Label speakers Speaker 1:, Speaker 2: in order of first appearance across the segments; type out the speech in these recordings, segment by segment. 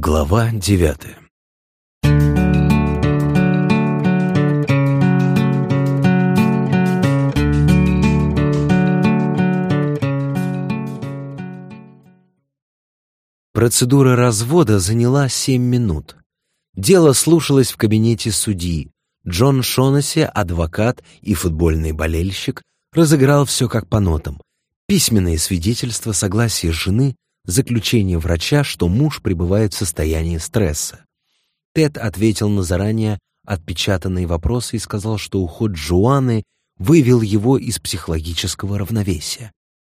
Speaker 1: Глава девятая Процедура развода заняла семь минут. Дело слушалось в кабинете судьи. Джон Шонесси, адвокат и футбольный болельщик, разыграл все как по нотам. Письменные свидетельства согласия жены, заключение врача, что муж пребывает в состоянии стресса. Тед ответил на заранее отпечатанные вопросы и сказал, что уход Джоанны вывел его из психологического равновесия.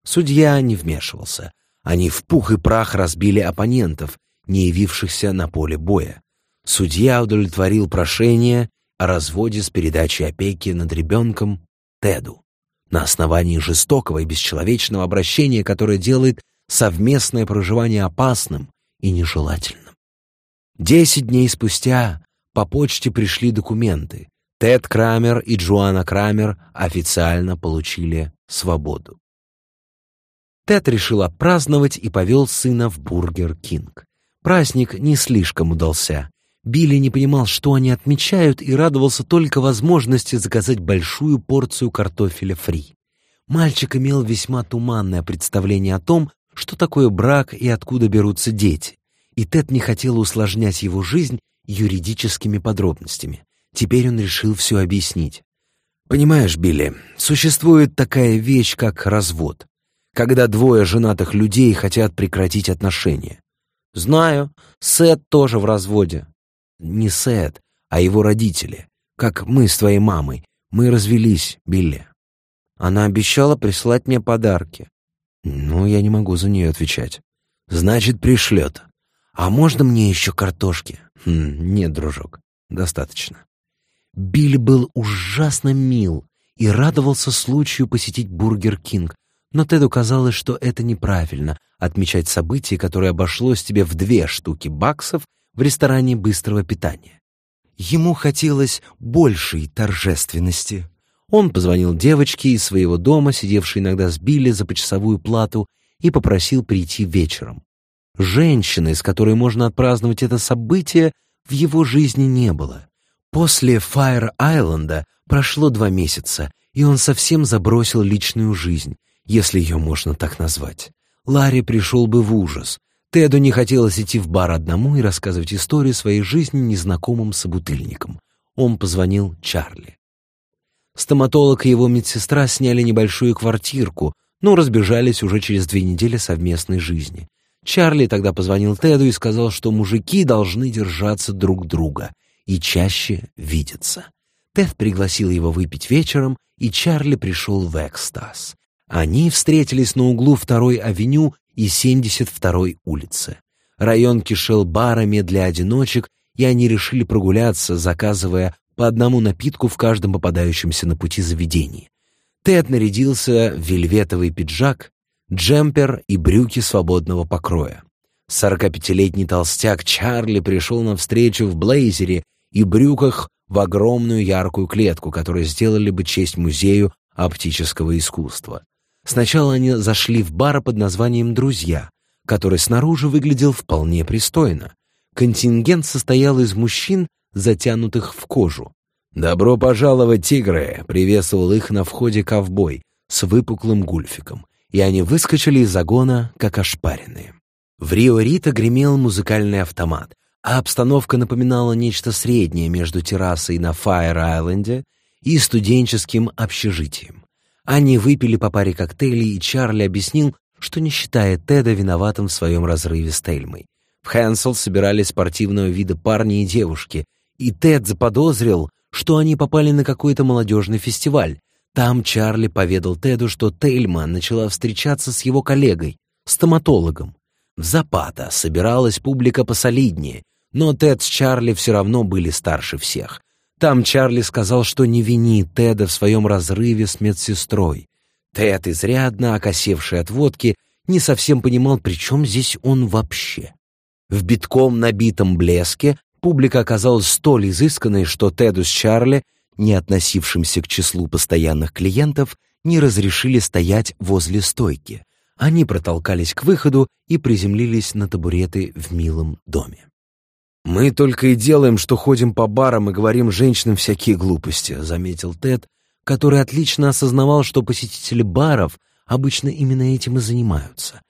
Speaker 1: Судья не вмешивался. Они в пух и прах разбили оппонентов, не явившихся на поле боя. Судья удовлетворил прошение о разводе с передачей опеки над ребенком Теду на основании жестокого и бесчеловечного обращения, которое делает совместное проживание опасным и нежелательным. Десять дней спустя по почте пришли документы. Тед Крамер и Джоанна Крамер официально получили свободу. Тед решил отпраздновать и повел сына в Бургер Кинг. Праздник не слишком удался. Билли не понимал, что они отмечают, и радовался только возможности заказать большую порцию картофеля фри. Мальчик имел весьма туманное представление о том, что такое брак и откуда берутся дети, и Тед не хотел усложнять его жизнь юридическими подробностями. Теперь он решил все объяснить. «Понимаешь, Билли, существует такая вещь, как развод когда двое женатых людей хотят прекратить отношения. Знаю, Сет тоже в разводе. Не Сет, а его родители. Как мы с твоей мамой. Мы развелись, Билли. Она обещала прислать мне подарки. Ну, я не могу за нее отвечать. Значит, пришлет. А можно мне еще картошки? Хм, нет, дружок, достаточно. Билли был ужасно мил и радовался случаю посетить Бургер Кинг, но Теду казалось, что это неправильно — отмечать событие, которое обошлось тебе в две штуки баксов в ресторане быстрого питания. Ему хотелось большей торжественности. Он позвонил девочке из своего дома, сидевшей иногда с Билли за почасовую плату, и попросил прийти вечером. Женщины, с которой можно отпраздновать это событие, в его жизни не было. После Фаер-Айленда прошло два месяца, и он совсем забросил личную жизнь, если ее можно так назвать. Ларри пришел бы в ужас. Теду не хотелось идти в бар одному и рассказывать историю своей жизни незнакомым собутыльникам. Он позвонил Чарли. Стоматолог и его медсестра сняли небольшую квартирку, но разбежались уже через две недели совместной жизни. Чарли тогда позвонил Теду и сказал, что мужики должны держаться друг друга и чаще видеться. Тед пригласил его выпить вечером, и Чарли пришел в экстаз. Они встретились на углу второй авеню и 72-й улицы. Район кишел барами для одиночек, и они решили прогуляться, заказывая по одному напитку в каждом попадающемся на пути заведении. Тед нарядился в вельветовый пиджак, джемпер и брюки свободного покроя. 45-летний толстяк Чарли пришел на встречу в блейзере и брюках в огромную яркую клетку, которую сделали бы честь музею оптического искусства. Сначала они зашли в бар под названием «Друзья», который снаружи выглядел вполне пристойно. Контингент состоял из мужчин, затянутых в кожу. «Добро пожаловать, тигры!» — приветствовал их на входе ковбой с выпуклым гульфиком, и они выскочили из загона, как ошпаренные. В Рио-Рита гремел музыкальный автомат, а обстановка напоминала нечто среднее между террасой на Фаер-Айленде и студенческим общежитием. Они выпили по паре коктейлей, и Чарли объяснил, что не считает Теда виноватым в своем разрыве с Тельмой. В Хэнсел собирались спортивного вида парни и девушки, и Тед заподозрил, что они попали на какой-то молодежный фестиваль. Там Чарли поведал Теду, что Тельма начала встречаться с его коллегой, стоматологом. В Запата собиралась публика посолиднее, но Тед с Чарли все равно были старше всех. Там Чарли сказал, что не винит Теда в своем разрыве с медсестрой. Тед, изрядно окосевший от водки, не совсем понимал, при чем здесь он вообще. В битком набитом блеске публика оказалась столь изысканной, что Теду с Чарли, не относившимся к числу постоянных клиентов, не разрешили стоять возле стойки. Они протолкались к выходу и приземлились на табуреты в милом доме. «Мы только и делаем, что ходим по барам и говорим женщинам всякие глупости», — заметил Тед, который отлично осознавал, что посетители баров обычно именно этим и занимаются.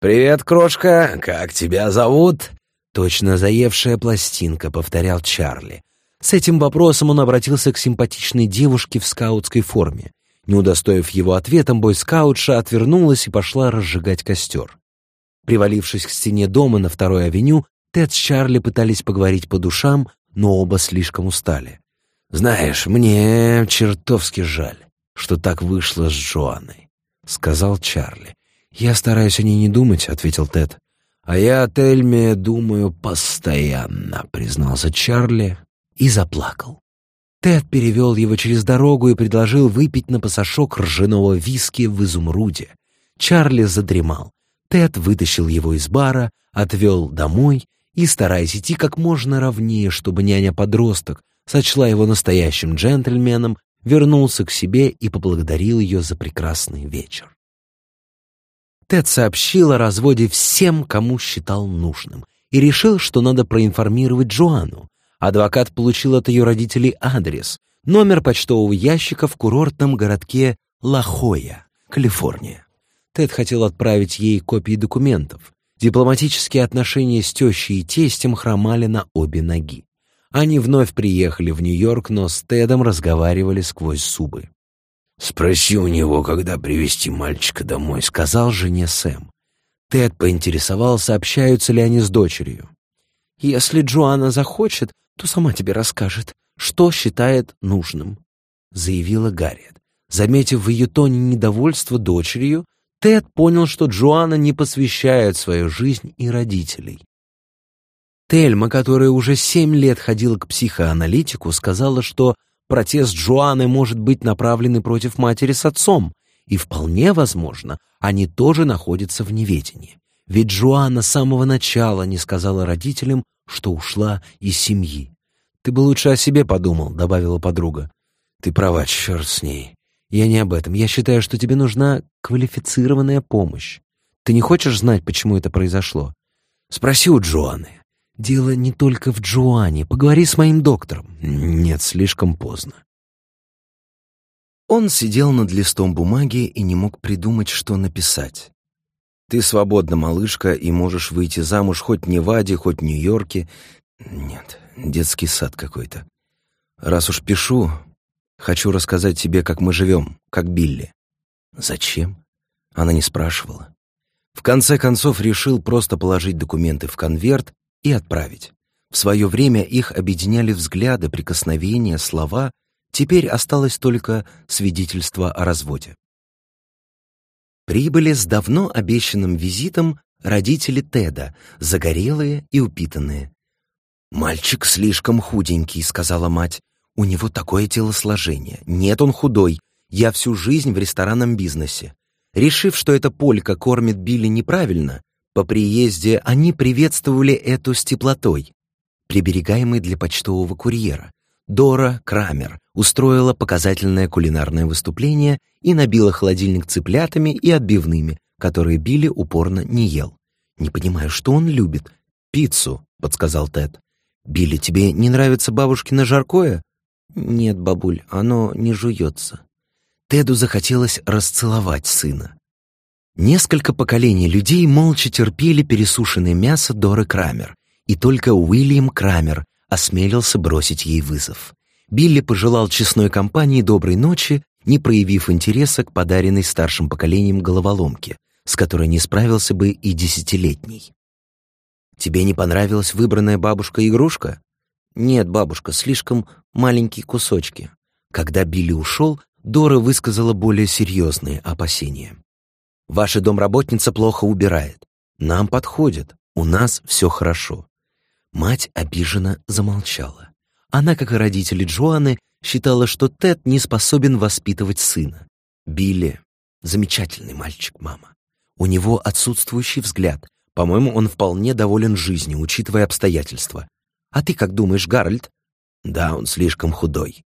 Speaker 1: «Привет, крошка! Как тебя зовут?» «Точно заевшая пластинка», — повторял Чарли. С этим вопросом он обратился к симпатичной девушке в скаутской форме. Не удостоив его ответом, бойскаутша отвернулась и пошла разжигать костер. Привалившись к стене дома на второй авеню, Тед с Чарли пытались поговорить по душам, но оба слишком устали. «Знаешь, мне чертовски жаль, что так вышло с Джоанной», — сказал Чарли. «Я стараюсь о ней не думать», — ответил Тед. «А я о Тельме думаю постоянно», — признался Чарли и заплакал. Тед перевел его через дорогу и предложил выпить на пасашок ржаного виски в изумруде. Чарли задремал. Тед вытащил его из бара, отвел домой и, стараясь идти как можно ровнее, чтобы няня-подросток сочла его настоящим джентльменом, вернулся к себе и поблагодарил ее за прекрасный вечер. Тед сообщил о разводе всем, кому считал нужным, и решил, что надо проинформировать Джоанну. Адвокат получил от ее родителей адрес, номер почтового ящика в курортном городке Лахоя, Калифорния. Тед хотел отправить ей копии документов. Дипломатические отношения с тещей и тестем хромали на обе ноги. Они вновь приехали в Нью-Йорк, но с Тедом разговаривали сквозь зубы. «Спроси у него, когда привести мальчика домой», — сказал жене Сэм. Тед поинтересовался, общаются ли они с дочерью. «Если Джоанна захочет, то сама тебе расскажет, что считает нужным», — заявила Гарриет. Заметив в ее тоне недовольство дочерью, Тед понял, что Джоанна не посвящает свою жизнь и родителей. Тельма, которая уже семь лет ходила к психоаналитику, сказала, что протест Джоанны может быть направлен против матери с отцом, и вполне возможно, они тоже находятся в неведении. Ведь Джоанна с самого начала не сказала родителям, что ушла из семьи. «Ты бы лучше о себе подумал», — добавила подруга. «Ты права, черт с ней. Я не об этом. Я считаю, что тебе нужна квалифицированная помощь. Ты не хочешь знать, почему это произошло? Спроси у Джоанны. Дело не только в Джоанне. Поговори с моим доктором. Нет, слишком поздно. Он сидел над листом бумаги и не мог придумать, что написать. Ты свободна, малышка, и можешь выйти замуж хоть в Неваде, хоть в Нью-Йорке. Нет, детский сад какой-то. Раз уж пишу, хочу рассказать тебе, как мы живем, как Билли. Зачем? Она не спрашивала. В конце концов решил просто положить документы в конверт и отправить. В свое время их объединяли взгляды, прикосновения, слова, теперь осталось только свидетельство о разводе прибыли с давно обещанным визитом родители Теда, загорелые и упитанные. «Мальчик слишком худенький», — сказала мать. «У него такое телосложение. Нет, он худой. Я всю жизнь в ресторанном бизнесе». Решив, что эта полька кормит Билли неправильно, по приезде они приветствовали эту с теплотой, приберегаемой для почтового курьера. Дора Крамер устроила показательное кулинарное выступление и набила холодильник цыплятами и отбивными, которые Билли упорно не ел. «Не понимаю, что он любит?» «Пиццу», — подсказал Тед. «Билли, тебе не нравится бабушкино жаркое?» «Нет, бабуль, оно не жуется». Теду захотелось расцеловать сына. Несколько поколений людей молча терпели пересушенное мясо Доры Крамер, и только Уильям Крамер осмелился бросить ей вызов. Билли пожелал честной компании доброй ночи, не проявив интереса к подаренной старшим поколением головоломке, с которой не справился бы и десятилетний. «Тебе не понравилась выбранная бабушка-игрушка?» «Нет, бабушка, слишком маленькие кусочки». Когда Билли ушел, Дора высказала более серьезные опасения. «Ваша домработница плохо убирает. Нам подходит. У нас все хорошо. Мать обиженно замолчала. Она, как и родители Джоанны, считала, что Тед не способен воспитывать сына. Билли — замечательный мальчик, мама. У него отсутствующий взгляд. По-моему, он вполне доволен жизнью, учитывая обстоятельства. А ты как думаешь, Гарольд? Да, он слишком худой.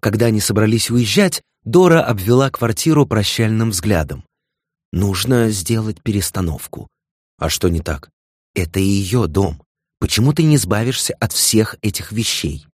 Speaker 1: Когда они собрались уезжать, Дора обвела квартиру прощальным взглядом. Нужно сделать перестановку. А что не так? Это ее дом. почему ты не избавишься от всех этих вещей?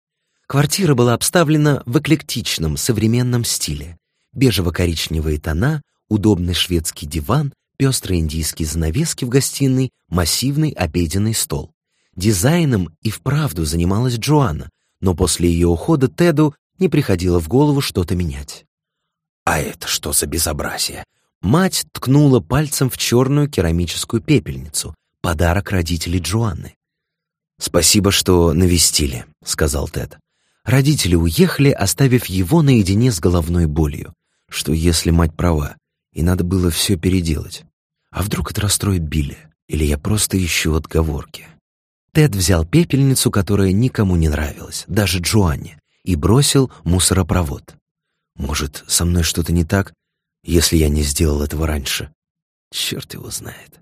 Speaker 1: Квартира была обставлена в эклектичном, современном стиле. Бежево-коричневые тона, удобный шведский диван, пестрые индийские занавески в гостиной, массивный обеденный стол. Дизайном и вправду занималась Джоанна, но после ее ухода Теду не приходило в голову что-то менять. «А это что за безобразие?» Мать ткнула пальцем в черную керамическую пепельницу, подарок родителей Джоанны. «Спасибо, что навестили», — сказал Тед. Родители уехали, оставив его наедине с головной болью. Что если мать права, и надо было все переделать? А вдруг это расстроит Билли? Или я просто ищу отговорки? Тед взял пепельницу, которая никому не нравилась, даже Джоанне, и бросил мусоропровод. Может, со мной что-то не так, если я не сделал этого раньше? Черт его знает.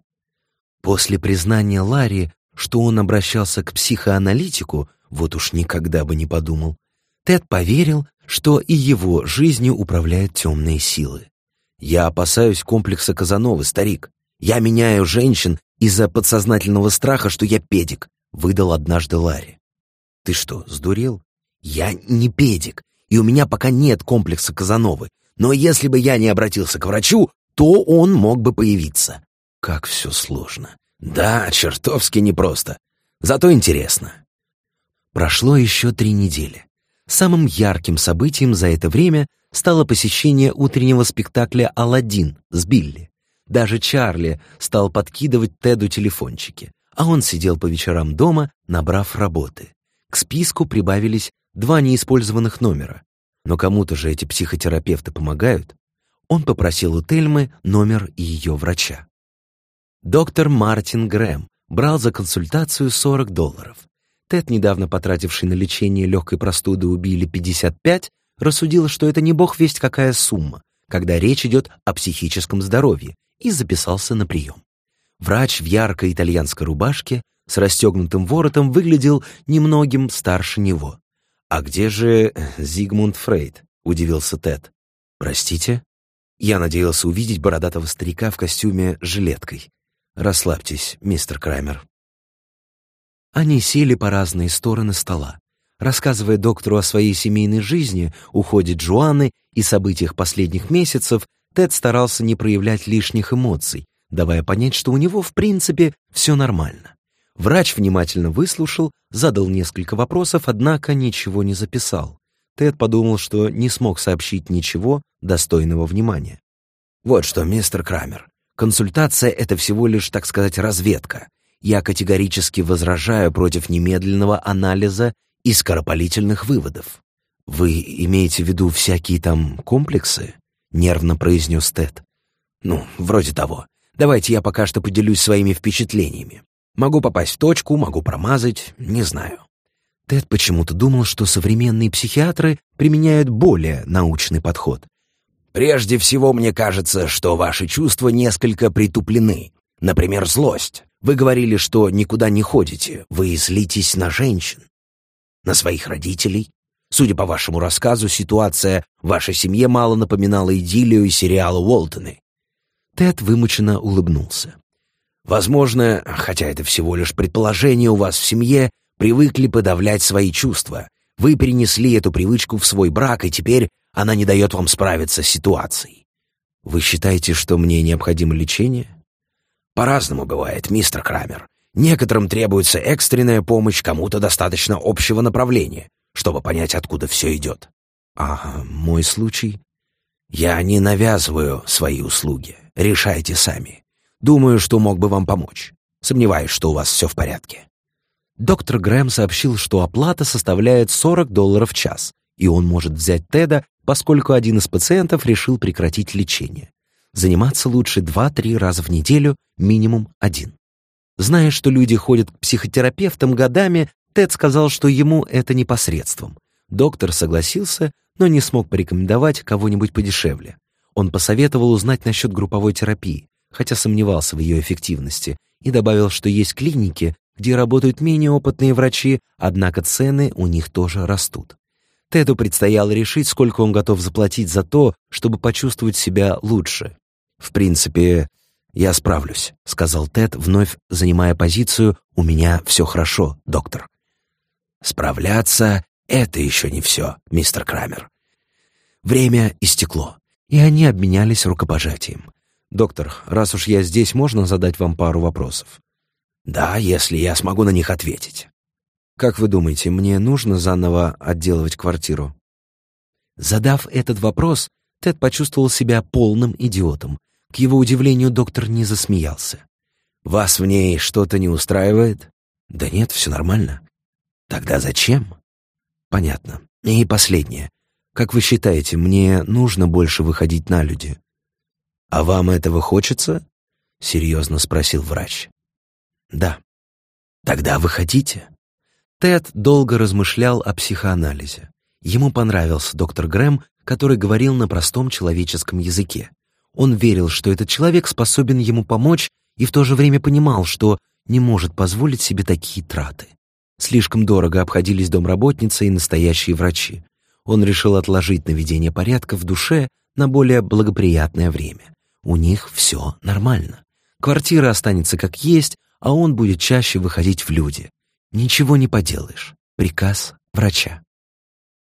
Speaker 1: После признания Ларри, что он обращался к психоаналитику, вот уж никогда бы не подумал, Тед поверил, что и его жизнью управляют темные силы. «Я опасаюсь комплекса Казановы, старик. Я меняю женщин из-за подсознательного страха, что я педик», — выдал однажды Ларри. «Ты что, сдурел? Я не педик, и у меня пока нет комплекса Казановы. Но если бы я не обратился к врачу, то он мог бы появиться. Как все сложно. Да, чертовски непросто. Зато интересно. Прошло еще три недели. Самым ярким событием за это время стало посещение утреннего спектакля «Аладдин» с Билли. Даже Чарли стал подкидывать Теду телефончики, а он сидел по вечерам дома, набрав работы. К списку прибавились два неиспользованных номера. Но кому-то же эти психотерапевты помогают. Он попросил у Тельмы номер ее врача. Доктор Мартин Грэм брал за консультацию 40 долларов. Тед, недавно потративший на лечение легкой простуды у Билли 55, рассудил, что это не бог весть какая сумма, когда речь идет о психическом здоровье, и записался на прием. Врач в яркой итальянской рубашке с расстегнутым воротом выглядел немногим старше него. «А где же Зигмунд Фрейд?» — удивился Тед. «Простите?» Я надеялся увидеть бородатого старика в костюме жилеткой. «Расслабьтесь, мистер Крамер». Они сели по разные стороны стола. Рассказывая доктору о своей семейной жизни, уходе Джоанны и событиях последних месяцев, Тед старался не проявлять лишних эмоций, давая понять, что у него, в принципе, все нормально. Врач внимательно выслушал, задал несколько вопросов, однако ничего не записал. Тед подумал, что не смог сообщить ничего достойного внимания. «Вот что, мистер Крамер, консультация — это всего лишь, так сказать, разведка. Я категорически возражаю против немедленного анализа и скоропалительных выводов. Вы имеете в виду всякие там комплексы?» — нервно произнес Тед. «Ну, вроде того. Давайте я пока что поделюсь своими впечатлениями. Могу попасть в точку, могу промазать, не знаю. Тед почему-то думал, что современные психиатры применяют более научный подход. Прежде всего, мне кажется, что ваши чувства несколько притуплены. Например, злость. Вы говорили, что никуда не ходите, вы злитесь на женщин, на своих родителей. Судя по вашему рассказу, ситуация в вашей семье мало напоминала идиллию сериала «Уолтоны». Тед вымученно улыбнулся. Возможно, хотя это всего лишь предположение, у вас в семье привыкли подавлять свои чувства. Вы перенесли эту привычку в свой брак, и теперь она не дает вам справиться с ситуацией. Вы считаете, что мне необходимо лечение? По-разному бывает, мистер Крамер. Некоторым требуется экстренная помощь, кому-то достаточно общего направления, чтобы понять, откуда все идет. А мой случай? Я не навязываю свои услуги. Решайте сами. Думаю, что мог бы вам помочь. Сомневаюсь, что у вас все в порядке». Доктор Грэм сообщил, что оплата составляет 40 долларов в час, и он может взять Теда, поскольку один из пациентов решил прекратить лечение. Заниматься лучше 2-3 раза в неделю, минимум один. Зная, что люди ходят к психотерапевтам годами, Тед сказал, что ему это непосредством. Доктор согласился, но не смог порекомендовать кого-нибудь подешевле. Он посоветовал узнать насчет групповой терапии, хотя сомневался в ее эффективности, и добавил, что есть клиники, где работают менее опытные врачи, однако цены у них тоже растут. Теду предстояло решить, сколько он готов заплатить за то, чтобы почувствовать себя лучше. В принципе, «Я справлюсь», — сказал Тед, вновь занимая позицию «У меня все хорошо, доктор». «Справляться — это еще не все, мистер Крамер». Время истекло, и они обменялись рукопожатием. «Доктор, раз уж я здесь, можно задать вам пару вопросов?» «Да, если я смогу на них ответить». «Как вы думаете, мне нужно заново отделывать квартиру?» Задав этот вопрос, Тед почувствовал себя полным идиотом. К его удивлению, доктор не засмеялся. «Вас в ней что-то не устраивает?» «Да нет, все нормально». «Тогда зачем?» «Понятно. И последнее. Как вы считаете, мне нужно больше выходить на люди?» «А вам этого хочется?» — серьезно спросил врач. «Да». «Тогда выходите». Тед долго размышлял о психоанализе. Ему понравился доктор Грэм, который говорил на простом человеческом языке. Он верил, что этот человек способен ему помочь, и в то же время понимал, что не может позволить себе такие траты. Слишком дорого обходились домработницы и настоящие врачи. Он решил отложить наведение порядка в душе на более благоприятное время. У них все нормально. Квартира останется как есть, а он будет чаще выходить в люди. Ничего не поделаешь. Приказ врача.